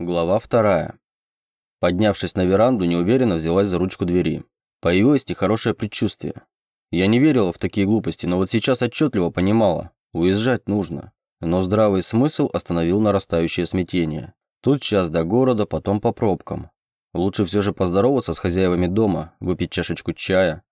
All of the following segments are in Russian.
Глава вторая. Поднявшись на веранду, неуверенно взялась за ручку двери. Появилось нехорошее предчувствие. Я не верила в такие глупости, но вот сейчас отчетливо понимала. Уезжать нужно. Но здравый смысл остановил нарастающее смятение. Тут час до города, потом по пробкам. Лучше все же поздороваться с хозяевами дома, выпить чашечку чая,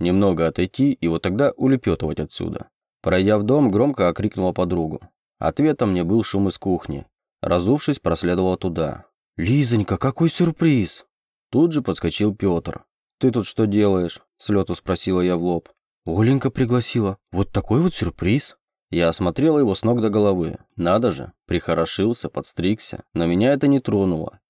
немного отойти и вот тогда улепетывать отсюда. Пройдя в дом, громко окрикнула подругу. Ответом мне был шум из кухни. Разувшись, проследовала туда. «Лизонька, какой сюрприз!» Тут же подскочил Петр. «Ты тут что делаешь?» – слету спросила я в лоб. «Оленька пригласила. Вот такой вот сюрприз!» Я осмотрела его с ног до головы. Надо же, прихорошился, подстригся. Но меня это не тронуло.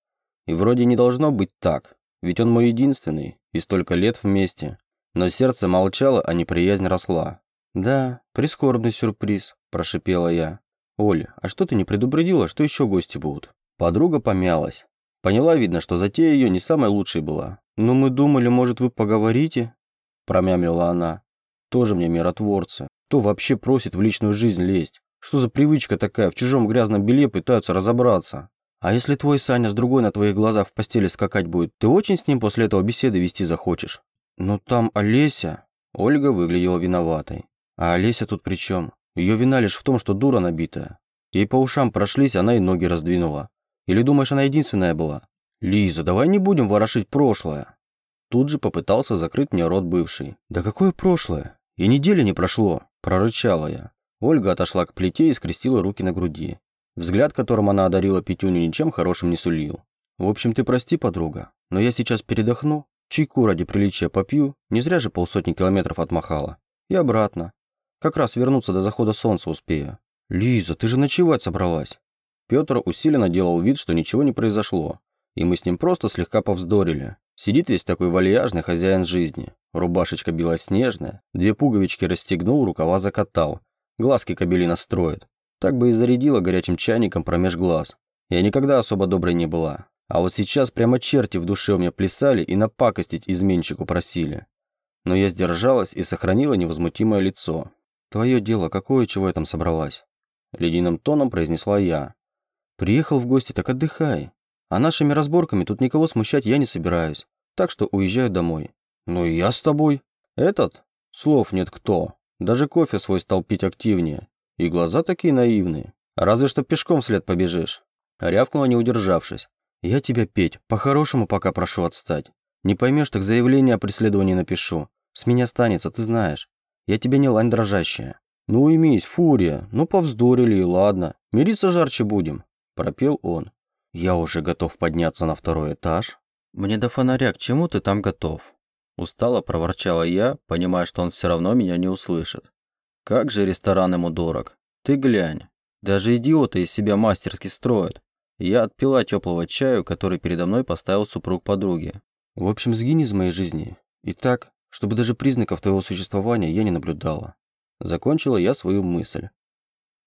И вроде не должно быть так, ведь он мой единственный, и столько лет вместе. Но сердце молчало, а неприязнь росла. «Да, прискорбный сюрприз», – прошипела я. «Оля, а что ты не предупредила, что еще гости будут?» Подруга помялась. Поняла, видно, что затея ее не самая лучшая была. «Ну, мы думали, может, вы поговорите?» Промямлила она. «Тоже мне миротворцы. Кто вообще просит в личную жизнь лезть? Что за привычка такая, в чужом грязном белье пытаются разобраться? А если твой Саня с другой на твоих глазах в постели скакать будет, ты очень с ним после этого беседы вести захочешь?» «Но там Олеся...» Ольга выглядела виноватой. «А Олеся тут при чем? Ее вина лишь в том, что дура набитая. Ей по ушам прошлись, она и ноги раздвинула. Или думаешь, она единственная была? Лиза, давай не будем ворошить прошлое. Тут же попытался закрыть мне рот бывший. Да какое прошлое? И недели не прошло, прорычала я. Ольга отошла к плите и скрестила руки на груди. Взгляд, которым она одарила Петюню, ничем хорошим не сулил. В общем, ты прости, подруга, но я сейчас передохну, чайку ради приличия попью, не зря же полсотни километров отмахала. И обратно. Как раз вернуться до захода солнца успею. Лиза, ты же ночевать собралась. Петр усиленно делал вид, что ничего не произошло. И мы с ним просто слегка повздорили. Сидит весь такой вальяжный хозяин жизни. Рубашечка белоснежная, две пуговички расстегнул, рукава закатал. Глазки кабелина строит. Так бы и зарядила горячим чайником промеж глаз. Я никогда особо доброй не была. А вот сейчас прямо черти в душе у меня плясали и напакостить изменщику просили. Но я сдержалась и сохранила невозмутимое лицо. «Твое дело, какое, чего я там собралась?» Ледяным тоном произнесла я. «Приехал в гости, так отдыхай. А нашими разборками тут никого смущать я не собираюсь. Так что уезжаю домой». «Ну и я с тобой». «Этот? Слов нет кто. Даже кофе свой стал пить активнее. И глаза такие наивные. Разве что пешком вслед побежишь». Рявкнула, не удержавшись. «Я тебя, Петь, по-хорошему пока прошу отстать. Не поймешь, так заявление о преследовании напишу. С меня станется, ты знаешь. Я тебе не лань дрожащая. Ну уймись, фурия, ну повздорили и ладно. Мириться жарче будем, пропел он. Я уже готов подняться на второй этаж. Мне до фонаря к чему ты там готов? Устало проворчала я, понимая, что он все равно меня не услышит. Как же ресторан ему дорог. Ты глянь. Даже идиоты из себя мастерски строят. Я отпила теплого чаю, который передо мной поставил супруг подруги. В общем, сгинь из моей жизни. Итак, чтобы даже признаков твоего существования я не наблюдала. Закончила я свою мысль.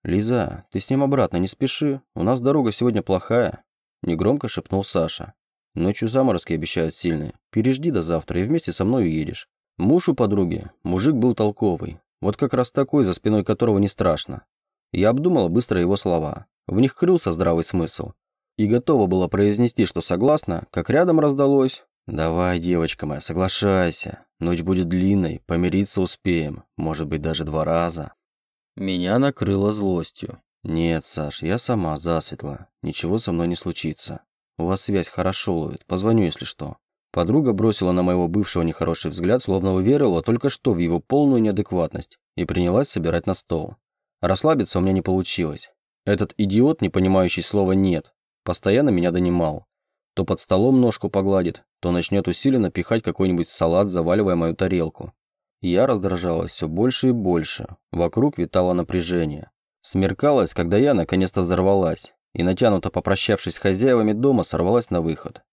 «Лиза, ты с ним обратно не спеши, у нас дорога сегодня плохая», – негромко шепнул Саша. «Ночью заморозки обещают сильные. Пережди до завтра и вместе со мной уедешь. Муж у подруги, мужик был толковый, вот как раз такой, за спиной которого не страшно. Я обдумала быстро его слова. В них крылся здравый смысл. И готова была произнести, что согласна, как рядом раздалось. «Давай, девочка моя, соглашайся. Ночь будет длинной, помириться успеем, может быть, даже два раза». Меня накрыло злостью. «Нет, Саш, я сама засветла. Ничего со мной не случится. У вас связь хорошо ловит. Позвоню, если что». Подруга бросила на моего бывшего нехороший взгляд, словно уверила только что в его полную неадекватность, и принялась собирать на стол. Расслабиться у меня не получилось. Этот идиот, не понимающий слова «нет», постоянно меня донимал. То под столом ножку погладит, то начнет усиленно пихать какой-нибудь салат, заваливая мою тарелку. Я раздражалась все больше и больше. Вокруг витало напряжение. Смеркалось, когда я наконец-то взорвалась, и натянуто попрощавшись с хозяевами дома, сорвалась на выход.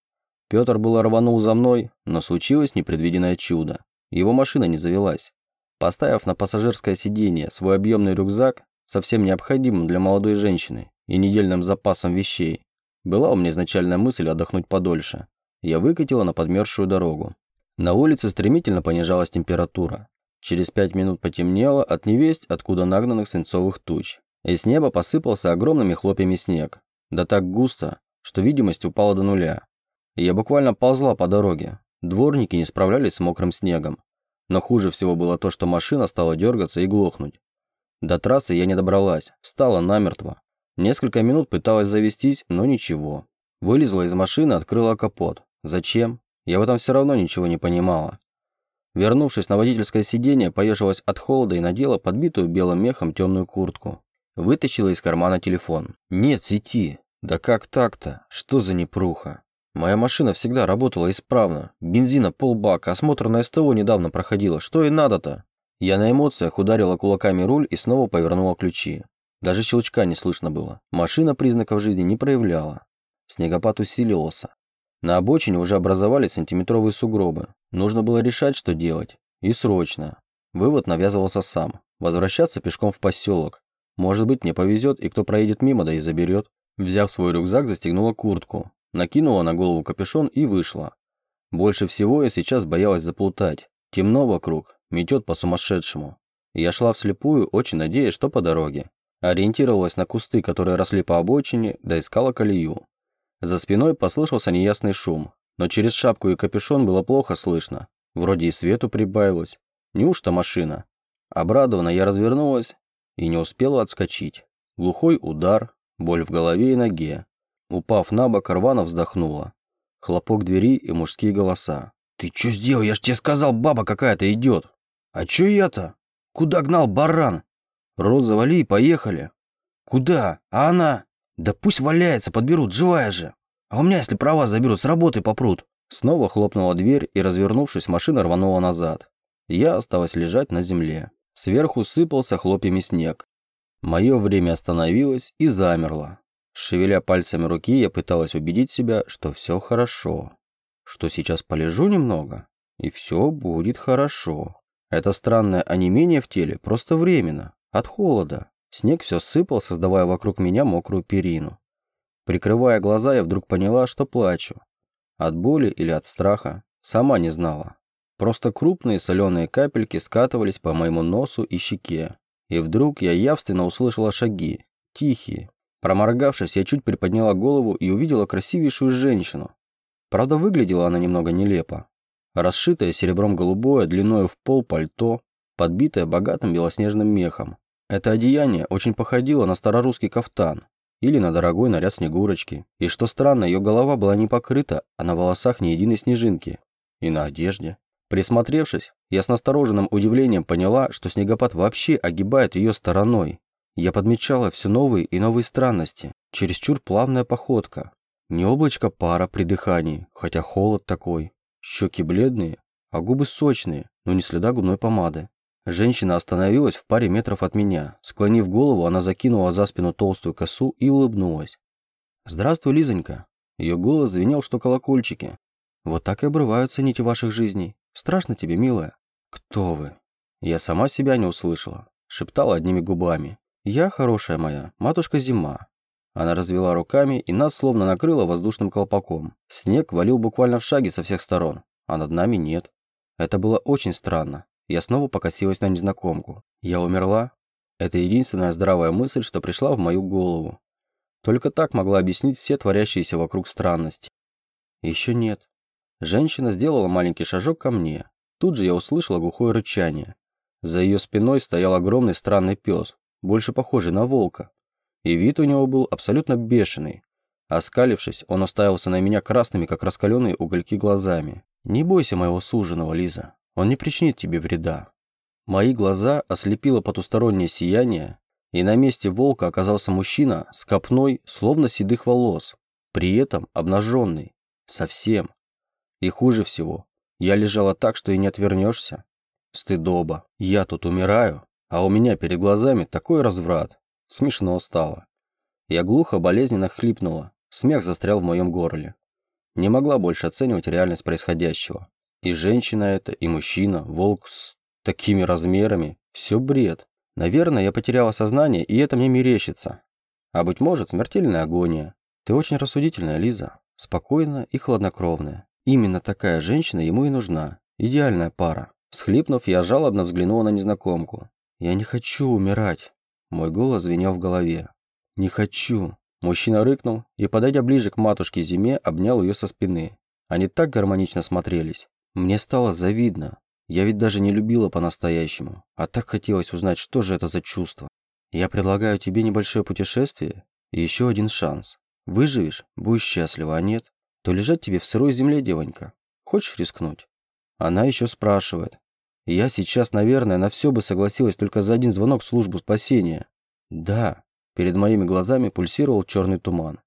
Петр было рванул за мной, но случилось непредвиденное чудо. Его машина не завелась. Поставив на пассажирское сиденье свой объемный рюкзак, совсем необходимым для молодой женщины, и недельным запасом вещей, была у меня изначальная мысль отдохнуть подольше я выкатила на подмерзшую дорогу. На улице стремительно понижалась температура. Через пять минут потемнело от невесть, откуда нагнанных свинцовых туч. И с неба посыпался огромными хлопьями снег. Да так густо, что видимость упала до нуля. Я буквально ползла по дороге. Дворники не справлялись с мокрым снегом. Но хуже всего было то, что машина стала дергаться и глохнуть. До трассы я не добралась, встала намертво. Несколько минут пыталась завестись, но ничего. Вылезла из машины, открыла капот. Зачем? Я в этом все равно ничего не понимала. Вернувшись на водительское сиденье, поежилась от холода и надела подбитую белым мехом темную куртку. Вытащила из кармана телефон. Нет сети. Да как так-то? Что за непруха? Моя машина всегда работала исправно. Бензина полбака, осмотр на СТО недавно проходила. Что и надо-то? Я на эмоциях ударила кулаками руль и снова повернула ключи. Даже щелчка не слышно было. Машина признаков жизни не проявляла. Снегопад усиливался. На обочине уже образовались сантиметровые сугробы. Нужно было решать, что делать. И срочно. Вывод навязывался сам. Возвращаться пешком в поселок. Может быть, мне повезет, и кто проедет мимо, да и заберет. Взяв свой рюкзак, застегнула куртку. Накинула на голову капюшон и вышла. Больше всего я сейчас боялась заплутать. Темно вокруг, метет по-сумасшедшему. Я шла вслепую, очень надеясь, что по дороге. Ориентировалась на кусты, которые росли по обочине, да искала колею. За спиной послышался неясный шум, но через шапку и капюшон было плохо слышно. Вроде и свету прибавилось. Неужто машина? Обрадованно я развернулась и не успела отскочить. Глухой удар, боль в голове и ноге. Упав на бок, рвано вздохнула. Хлопок двери и мужские голоса. «Ты что сделал? Я ж тебе сказал, баба какая-то идет!» «А чё я-то? Куда гнал баран?» «Рот завали и поехали!» «Куда? А она?» «Да пусть валяется, подберут, живая же! А у меня, если права заберут, с работы попрут!» Снова хлопнула дверь, и, развернувшись, машина рванула назад. Я осталась лежать на земле. Сверху сыпался хлопьями снег. Мое время остановилось и замерло. Шевеля пальцами руки, я пыталась убедить себя, что все хорошо. Что сейчас полежу немного, и все будет хорошо. Это странное онемение в теле просто временно, от холода. Снег все сыпал, создавая вокруг меня мокрую перину. Прикрывая глаза, я вдруг поняла, что плачу. От боли или от страха, сама не знала. Просто крупные соленые капельки скатывались по моему носу и щеке. И вдруг я явственно услышала шаги, тихие. Проморгавшись, я чуть приподняла голову и увидела красивейшую женщину. Правда, выглядела она немного нелепо. Расшитое серебром голубое, длиною в пол пальто, подбитое богатым белоснежным мехом. Это одеяние очень походило на старорусский кафтан или на дорогой наряд Снегурочки. И что странно, ее голова была не покрыта, а на волосах ни единой снежинки. И на одежде. Присмотревшись, я с настороженным удивлением поняла, что снегопад вообще огибает ее стороной. Я подмечала все новые и новые странности. Чересчур плавная походка. Не облачко пара при дыхании, хотя холод такой. Щеки бледные, а губы сочные, но не следа губной помады. Женщина остановилась в паре метров от меня. Склонив голову, она закинула за спину толстую косу и улыбнулась. «Здравствуй, Лизонька». Ее голос звенел, что колокольчики. «Вот так и обрываются нити ваших жизней. Страшно тебе, милая?» «Кто вы?» Я сама себя не услышала. Шептала одними губами. «Я хорошая моя, матушка Зима». Она развела руками, и нас словно накрыла воздушным колпаком. Снег валил буквально в шаге со всех сторон, а над нами нет. Это было очень странно. Я снова покосилась на незнакомку. Я умерла? Это единственная здравая мысль, что пришла в мою голову. Только так могла объяснить все творящиеся вокруг странности. Еще нет. Женщина сделала маленький шажок ко мне. Тут же я услышала глухое рычание. За ее спиной стоял огромный странный пес, больше похожий на волка. И вид у него был абсолютно бешеный. Оскалившись, он уставился на меня красными, как раскаленные угольки, глазами. «Не бойся моего суженого, Лиза. Он не причинит тебе вреда. Мои глаза ослепило потустороннее сияние, и на месте волка оказался мужчина с копной, словно седых волос, при этом обнаженный. Совсем. И хуже всего, я лежала так, что и не отвернешься. Стыдоба. Я тут умираю, а у меня перед глазами такой разврат. Смешно стало. Я глухо, болезненно хлипнула. Смех застрял в моем горле. Не могла больше оценивать реальность происходящего. И женщина это, и мужчина, волк с такими размерами. Все бред. Наверное, я потеряла сознание, и это мне мерещится. А быть может, смертельная агония. Ты очень рассудительная, Лиза. Спокойная и хладнокровная. Именно такая женщина ему и нужна. Идеальная пара. Всхлипнув, я жалобно взглянула на незнакомку. «Я не хочу умирать». Мой голос звенел в голове. «Не хочу. Мужчина рыкнул и, подойдя ближе к матушке Зиме, обнял ее со спины. Они так гармонично смотрелись. Мне стало завидно. Я ведь даже не любила по-настоящему, а так хотелось узнать, что же это за чувство. Я предлагаю тебе небольшое путешествие и еще один шанс. Выживешь – будешь счастлива, а нет, то лежать тебе в сырой земле, девонька. Хочешь рискнуть? Она еще спрашивает. Я сейчас, наверное, на все бы согласилась только за один звонок в службу спасения. Да, перед моими глазами пульсировал черный туман.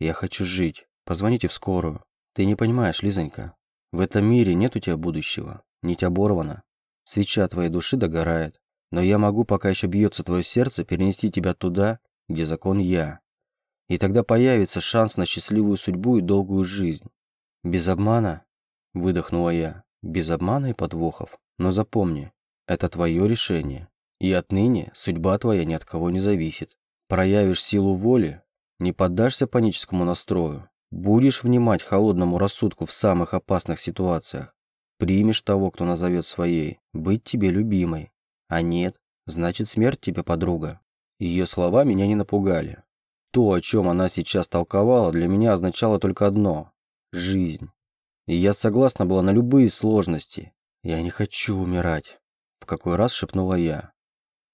Я хочу жить. Позвоните в скорую. Ты не понимаешь, Лизонька. В этом мире нет у тебя будущего. Нить оборвана. Свеча твоей души догорает. Но я могу, пока еще бьется твое сердце, перенести тебя туда, где закон я. И тогда появится шанс на счастливую судьбу и долгую жизнь. Без обмана, выдохнула я, без обмана и подвохов. Но запомни, это твое решение. И отныне судьба твоя ни от кого не зависит. Проявишь силу воли, не поддашься паническому настрою, будешь внимать холодному рассудку в самых опасных ситуациях, примешь того, кто назовет своей, быть тебе любимой. А нет, значит смерть тебе подруга. Ее слова меня не напугали. То, о чем она сейчас толковала, для меня означало только одно – жизнь. И я согласна была на любые сложности. Я не хочу умирать. В какой раз шепнула я.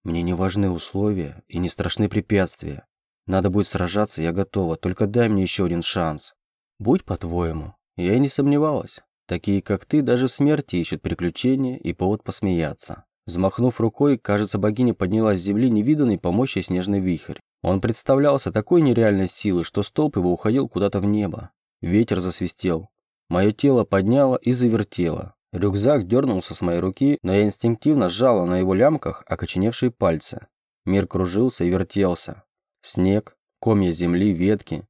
Мне не важны условия и не страшны препятствия. Надо будет сражаться, я готова, только дай мне еще один шанс. Будь по-твоему. Я и не сомневалась. Такие, как ты, даже в смерти ищут приключения и повод посмеяться. Взмахнув рукой, кажется, богиня подняла с земли невиданный по мощи снежный вихрь. Он представлялся такой нереальной силой, что столб его уходил куда-то в небо. Ветер засвистел. Мое тело подняло и завертело. Рюкзак дернулся с моей руки, но я инстинктивно сжала на его лямках окоченевшие пальцы. Мир кружился и вертелся. Снег, комья земли, ветки.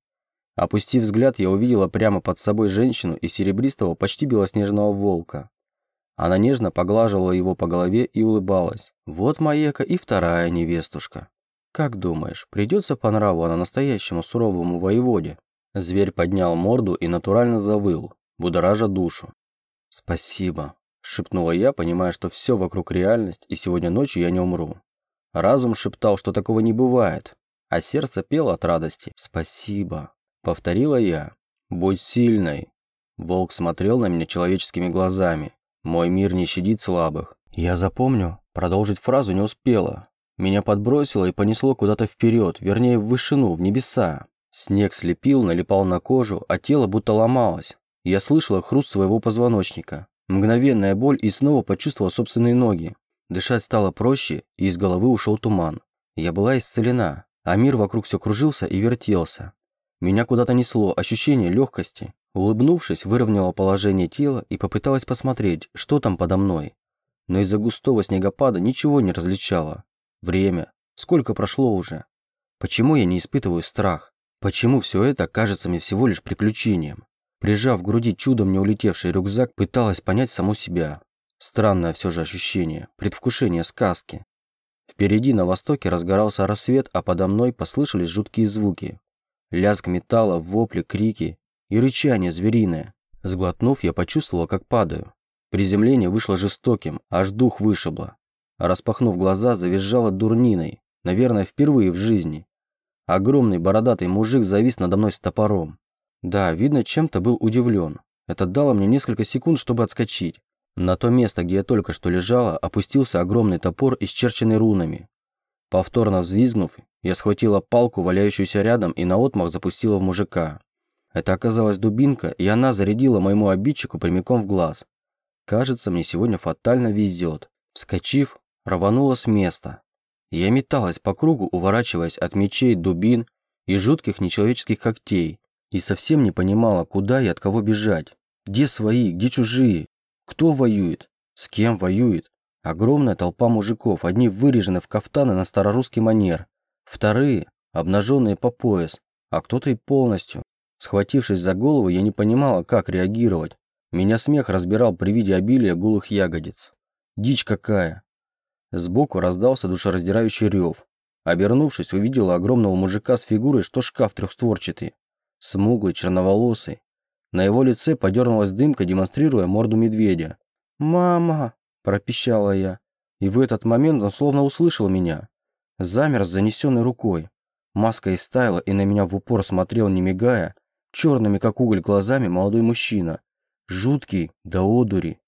Опустив взгляд, я увидела прямо под собой женщину и серебристого, почти белоснежного волка. Она нежно поглаживала его по голове и улыбалась. Вот Маека и вторая невестушка. Как думаешь, придется по нраву она настоящему суровому воеводе? Зверь поднял морду и натурально завыл, будоража душу. «Спасибо», – шепнула я, понимая, что все вокруг реальность, и сегодня ночью я не умру. Разум шептал, что такого не бывает, а сердце пело от радости. «Спасибо», – повторила я. «Будь сильной». Волк смотрел на меня человеческими глазами. Мой мир не щадит слабых. Я запомню. Продолжить фразу не успела. Меня подбросило и понесло куда-то вперед, вернее в вышину, в небеса. Снег слепил, налипал на кожу, а тело будто ломалось. Я слышала хруст своего позвоночника. Мгновенная боль и снова почувствовала собственные ноги. Дышать стало проще, и из головы ушел туман. Я была исцелена, а мир вокруг все кружился и вертелся. Меня куда-то несло ощущение легкости. Улыбнувшись, выровняла положение тела и попыталась посмотреть, что там подо мной. Но из-за густого снегопада ничего не различала. Время. Сколько прошло уже? Почему я не испытываю страх? Почему все это кажется мне всего лишь приключением? Прижав к груди чудом не улетевший рюкзак, пыталась понять саму себя. Странное все же ощущение, предвкушение сказки. Впереди на востоке разгорался рассвет, а подо мной послышались жуткие звуки. Лязг металла, вопли, крики и рычание звериное. Сглотнув, я почувствовала, как падаю. Приземление вышло жестоким, аж дух вышибло. Распахнув глаза, завизжала дурниной. Наверное, впервые в жизни. Огромный бородатый мужик завис надо мной с топором. Да, видно, чем-то был удивлен. Это дало мне несколько секунд, чтобы отскочить. На то место, где я только что лежала, опустился огромный топор, исчерченный рунами. Повторно взвизгнув, я схватила палку, валяющуюся рядом, и наотмах запустила в мужика. Это оказалась дубинка, и она зарядила моему обидчику прямиком в глаз. Кажется, мне сегодня фатально везет. Вскочив, рванула с места. Я металась по кругу, уворачиваясь от мечей, дубин и жутких нечеловеческих когтей, и совсем не понимала, куда и от кого бежать. Где свои, где чужие? Кто воюет? С кем воюет? Огромная толпа мужиков, одни вырежены в кафтаны на старорусский манер, вторые обнаженные по пояс, а кто-то и полностью. Схватившись за голову, я не понимала, как реагировать. Меня смех разбирал при виде обилия голых ягодиц. Дичь какая! Сбоку раздался душераздирающий рев. Обернувшись, увидела огромного мужика с фигурой, что шкаф трехстворчатый. Смуглый, черноволосый. На его лице подернулась дымка, демонстрируя морду медведя. «Мама!» – пропищала я. И в этот момент он словно услышал меня. Замер с занесенной рукой. Маска истаяла, и на меня в упор смотрел, не мигая, черными, как уголь, глазами молодой мужчина. Жуткий, до одури.